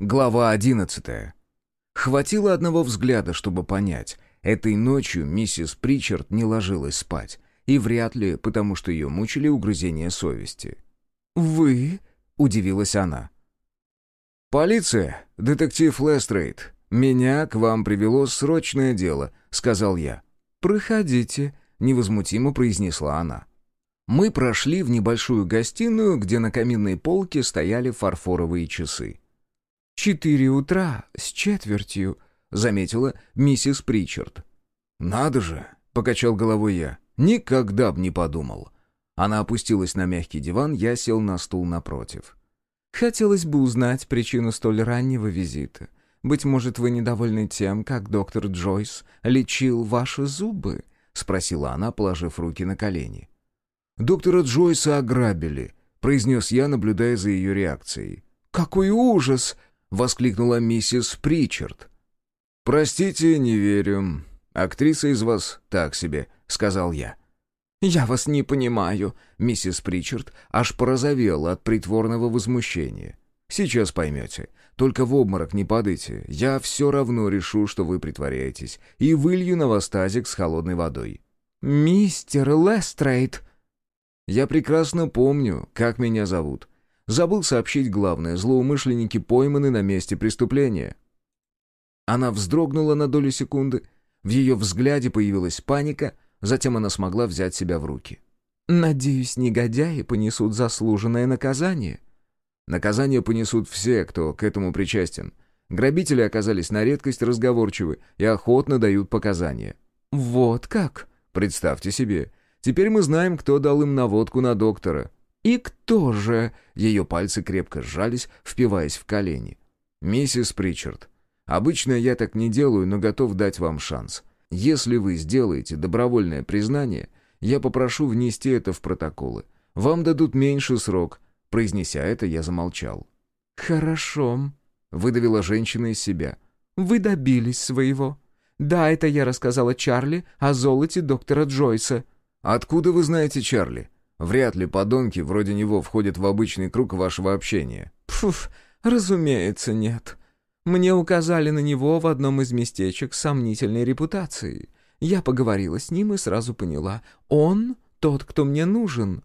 Глава одиннадцатая. Хватило одного взгляда, чтобы понять. Этой ночью миссис Причард не ложилась спать. И вряд ли, потому что ее мучили угрызения совести. «Вы?» — удивилась она. «Полиция, детектив Лестрейд. Меня к вам привело срочное дело», — сказал я. «Проходите», — невозмутимо произнесла она. Мы прошли в небольшую гостиную, где на каминной полке стояли фарфоровые часы. «Четыре утра с четвертью», — заметила миссис Причард. «Надо же!» — покачал головой я. «Никогда б не подумал». Она опустилась на мягкий диван, я сел на стул напротив. «Хотелось бы узнать причину столь раннего визита. Быть может, вы недовольны тем, как доктор Джойс лечил ваши зубы?» — спросила она, положив руки на колени. «Доктора Джойса ограбили», — произнес я, наблюдая за ее реакцией. «Какой ужас!» — воскликнула миссис Причард. «Простите, не верю. Актриса из вас так себе», — сказал я. «Я вас не понимаю», — миссис Причард аж порозовела от притворного возмущения. «Сейчас поймете. Только в обморок не падайте. Я все равно решу, что вы притворяетесь, и вылью на вас тазик с холодной водой». «Мистер Лестрейд!» «Я прекрасно помню, как меня зовут. Забыл сообщить главное, злоумышленники пойманы на месте преступления. Она вздрогнула на долю секунды, в ее взгляде появилась паника, затем она смогла взять себя в руки. «Надеюсь, негодяи понесут заслуженное наказание». «Наказание понесут все, кто к этому причастен. Грабители оказались на редкость разговорчивы и охотно дают показания». «Вот как?» «Представьте себе. Теперь мы знаем, кто дал им наводку на доктора. «И кто же?» Ее пальцы крепко сжались, впиваясь в колени. «Миссис Причард, обычно я так не делаю, но готов дать вам шанс. Если вы сделаете добровольное признание, я попрошу внести это в протоколы. Вам дадут меньше срок». Произнеся это, я замолчал. «Хорошо», — выдавила женщина из себя. «Вы добились своего. Да, это я рассказала Чарли о золоте доктора Джойса». «Откуда вы знаете Чарли?» Вряд ли подонки вроде него входят в обычный круг вашего общения». «Пф, разумеется, нет. Мне указали на него в одном из местечек с сомнительной репутацией. Я поговорила с ним и сразу поняла. Он тот, кто мне нужен».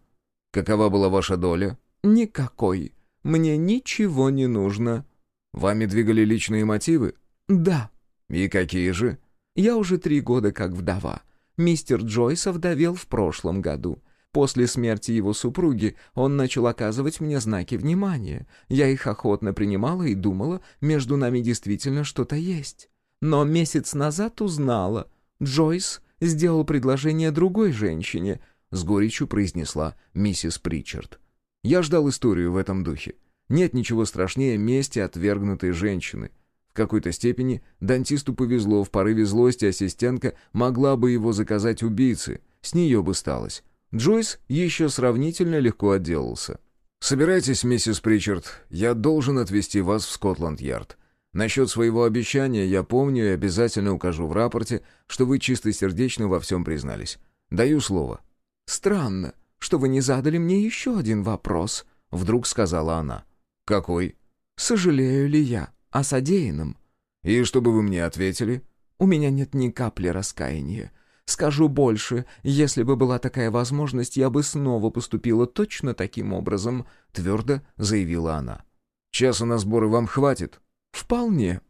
«Какова была ваша доля?» «Никакой. Мне ничего не нужно». «Вами двигали личные мотивы?» «Да». «И какие же?» «Я уже три года как вдова. Мистер Джойс овдовел в прошлом году. После смерти его супруги он начал оказывать мне знаки внимания. Я их охотно принимала и думала, между нами действительно что-то есть. Но месяц назад узнала. Джойс сделал предложение другой женщине, с горечью произнесла миссис Причард. Я ждал историю в этом духе. Нет ничего страшнее мести отвергнутой женщины. В какой-то степени дантисту повезло, в порыве злости ассистентка могла бы его заказать убийце, с нее бы сталось. Джойс еще сравнительно легко отделался. «Собирайтесь, миссис Причард, я должен отвезти вас в Скотланд-Ярд. Насчет своего обещания я помню и обязательно укажу в рапорте, что вы чистосердечно во всем признались. Даю слово». «Странно, что вы не задали мне еще один вопрос», — вдруг сказала она. «Какой?» «Сожалею ли я о содеянном?» «И что бы вы мне ответили?» «У меня нет ни капли раскаяния. Скажу больше, если бы была такая возможность, я бы снова поступила точно таким образом», — твердо заявила она. «Часа на сборы вам хватит?» «Вполне».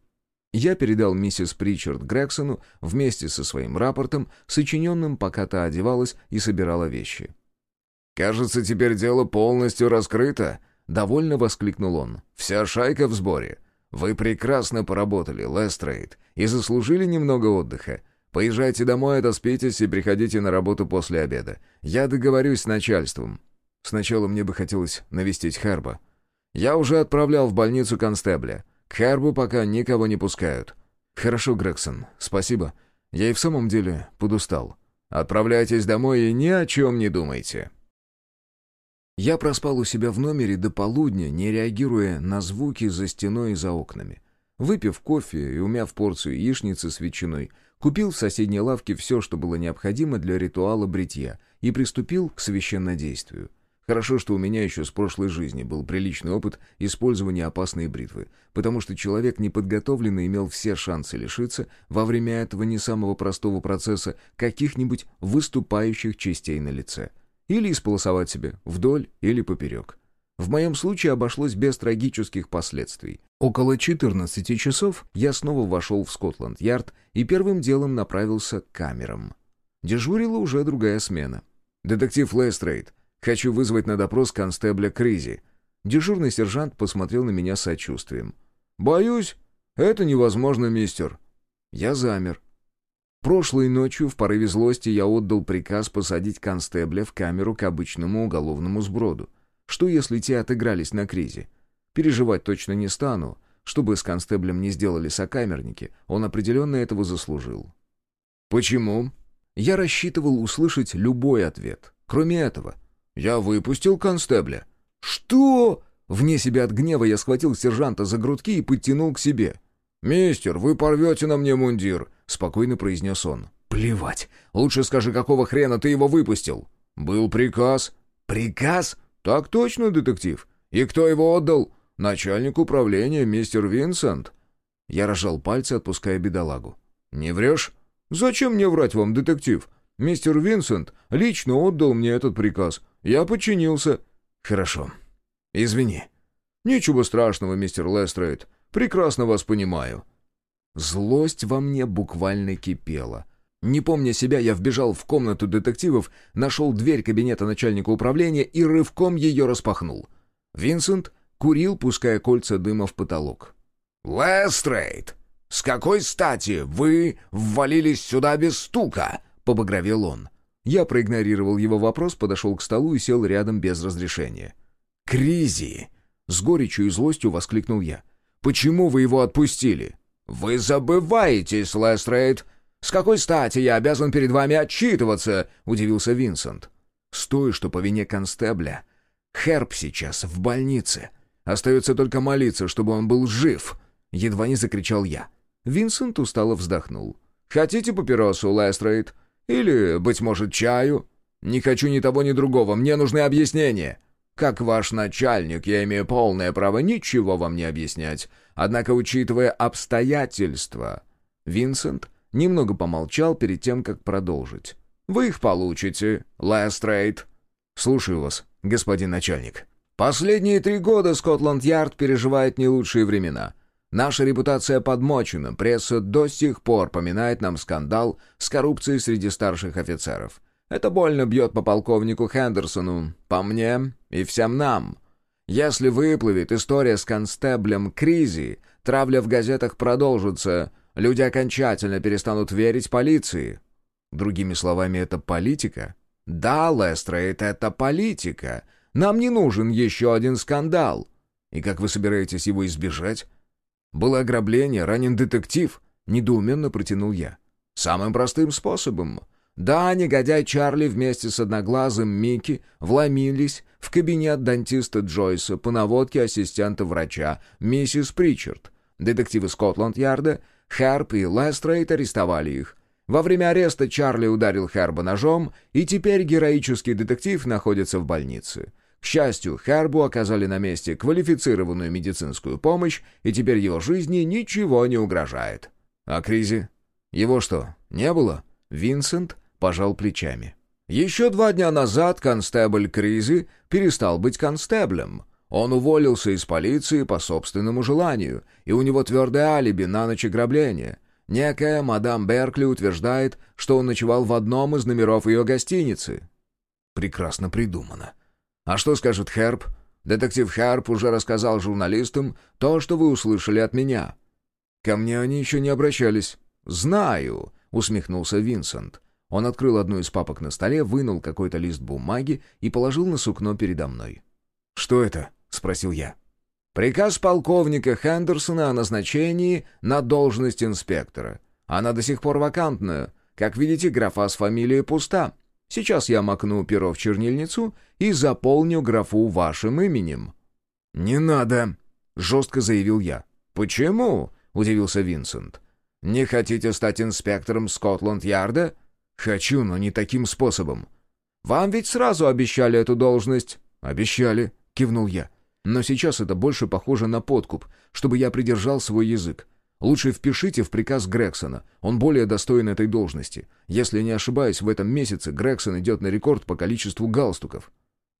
Я передал миссис Причард Грексону вместе со своим рапортом, сочиненным, пока та одевалась и собирала вещи. «Кажется, теперь дело полностью раскрыто», — довольно воскликнул он. «Вся шайка в сборе. Вы прекрасно поработали, Лестрейд, и заслужили немного отдыха. Поезжайте домой, отоспитесь и приходите на работу после обеда. Я договорюсь с начальством. Сначала мне бы хотелось навестить Херба. Я уже отправлял в больницу констебля. К Хербу пока никого не пускают. Хорошо, Грегсон, спасибо. Я и в самом деле подустал. Отправляйтесь домой и ни о чем не думайте. Я проспал у себя в номере до полудня, не реагируя на звуки за стеной и за окнами. Выпив кофе и умяв порцию яичницы с ветчиной, Купил в соседней лавке все, что было необходимо для ритуала бритья, и приступил к священнодействию. Хорошо, что у меня еще с прошлой жизни был приличный опыт использования опасной бритвы, потому что человек неподготовленный имел все шансы лишиться во время этого не самого простого процесса каких-нибудь выступающих частей на лице. Или исполосовать себе вдоль или поперек. В моем случае обошлось без трагических последствий. Около 14 часов я снова вошел в Скотланд-Ярд и первым делом направился к камерам. Дежурила уже другая смена. «Детектив Лестрейд, Хочу вызвать на допрос констебля Кризи». Дежурный сержант посмотрел на меня с сочувствием. «Боюсь, это невозможно, мистер». Я замер. Прошлой ночью в порыве злости я отдал приказ посадить констебля в камеру к обычному уголовному сброду. Что, если те отыгрались на Кризе? Переживать точно не стану. Чтобы с констеблем не сделали сокамерники, он определенно этого заслужил. «Почему?» Я рассчитывал услышать любой ответ. Кроме этого, «Я выпустил констебля». «Что?» Вне себя от гнева я схватил сержанта за грудки и подтянул к себе. «Мистер, вы порвете на мне мундир», — спокойно произнес он. «Плевать. Лучше скажи, какого хрена ты его выпустил?» «Был приказ». «Приказ?» «Так точно, детектив. И кто его отдал?» «Начальник управления, мистер Винсент». Я разжал пальцы, отпуская бедолагу. «Не врешь?» «Зачем мне врать вам, детектив? Мистер Винсент лично отдал мне этот приказ. Я подчинился. Хорошо. Извини. Ничего страшного, мистер Лестрейд. Прекрасно вас понимаю. Злость во мне буквально кипела. Не помня себя, я вбежал в комнату детективов, нашел дверь кабинета начальника управления и рывком ее распахнул. Винсент курил, пуская кольца дыма в потолок. «Лестрейд, с какой стати вы ввалились сюда без стука?» — побагровел он. Я проигнорировал его вопрос, подошел к столу и сел рядом без разрешения. «Кризи!» — с горечью и злостью воскликнул я. «Почему вы его отпустили?» «Вы забываетесь, Лестрейд! С какой стати я обязан перед вами отчитываться?» — удивился Винсент. «С той, что по вине констебля. Херб сейчас в больнице. Остается только молиться, чтобы он был жив!» — едва не закричал я. Винсент устало вздохнул. «Хотите папиросу, Лестрейд?» Или, быть может, чаю? Не хочу ни того, ни другого, мне нужны объяснения. Как ваш начальник, я имею полное право ничего вам не объяснять. Однако, учитывая обстоятельства...» Винсент немного помолчал перед тем, как продолжить. «Вы их получите, Лестрейд». «Слушаю вас, господин начальник». «Последние три года Скотланд-Ярд переживает не лучшие времена. Наша репутация подмочена, пресса до сих пор поминает нам скандал с коррупцией среди старших офицеров. Это больно бьет по полковнику Хендерсону, по мне и всем нам. Если выплывет история с констеблем Кризи, травля в газетах продолжится, люди окончательно перестанут верить полиции. Другими словами, это политика? Да, Лестрейд, это политика. Нам не нужен еще один скандал. И как вы собираетесь его избежать? Было ограбление, ранен детектив», — недоуменно протянул я. «Самым простым способом. Да, негодяй Чарли вместе с одноглазым Микки вломились в кабинет дантиста Джойса по наводке ассистента врача, миссис Причард. Детективы Скотланд-Ярда, Хэрп и Лестрейд арестовали их. Во время ареста Чарли ударил Хэрба ножом, и теперь героический детектив находится в больнице. К счастью, Харбу оказали на месте квалифицированную медицинскую помощь, и теперь его жизни ничего не угрожает. А Кризи? Его что, не было? Винсент пожал плечами. Еще два дня назад констебль Кризи перестал быть констеблем. Он уволился из полиции по собственному желанию, и у него твердое алиби на ночь ограбления. Некая мадам Беркли утверждает, что он ночевал в одном из номеров ее гостиницы. Прекрасно придумано. А что скажет Херб? Детектив Херб уже рассказал журналистам то, что вы услышали от меня. Ко мне они еще не обращались. Знаю, усмехнулся Винсент. Он открыл одну из папок на столе, вынул какой-то лист бумаги и положил на сукно передо мной. «Что это?» — спросил я. «Приказ полковника Хендерсона о назначении на должность инспектора. Она до сих пор вакантная. Как видите, графа с фамилией пуста. Сейчас я макну перо в чернильницу и заполню графу вашим именем». «Не надо», — жестко заявил я. «Почему?» — удивился Винсент. «Не хотите стать инспектором Скотланд-Ярда?» «Хочу, но не таким способом». «Вам ведь сразу обещали эту должность». «Обещали», — кивнул я. «Но сейчас это больше похоже на подкуп, чтобы я придержал свой язык. Лучше впишите в приказ Грексона, он более достоин этой должности. Если не ошибаюсь, в этом месяце Грексон идет на рекорд по количеству галстуков».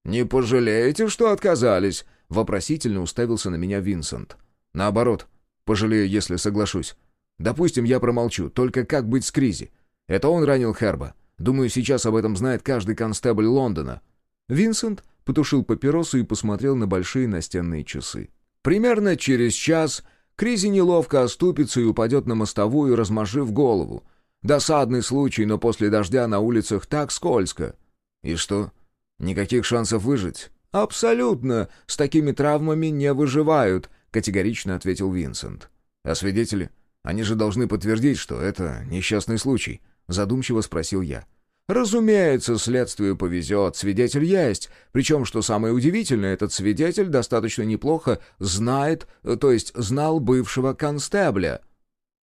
«Не пожалеете, что отказались?» — вопросительно уставился на меня Винсент. «Наоборот, пожалею, если соглашусь. Допустим, я промолчу, только как быть с Кризи? Это он ранил Херба. Думаю, сейчас об этом знает каждый констебль Лондона». Винсент потушил папиросу и посмотрел на большие настенные часы. «Примерно через час Кризи неловко оступится и упадет на мостовую, размажив голову. Досадный случай, но после дождя на улицах так скользко». «И что? Никаких шансов выжить?» «Абсолютно. С такими травмами не выживают», — категорично ответил Винсент. «А свидетели? Они же должны подтвердить, что это несчастный случай», — задумчиво спросил я. Разумеется, следствию повезет, свидетель есть. Причем, что самое удивительное, этот свидетель достаточно неплохо знает, то есть знал бывшего констебля.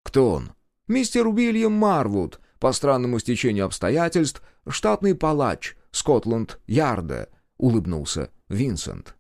Кто он? Мистер Уильям Марвуд, по странному стечению обстоятельств, штатный палач, Скотланд-Ярда, улыбнулся Винсент.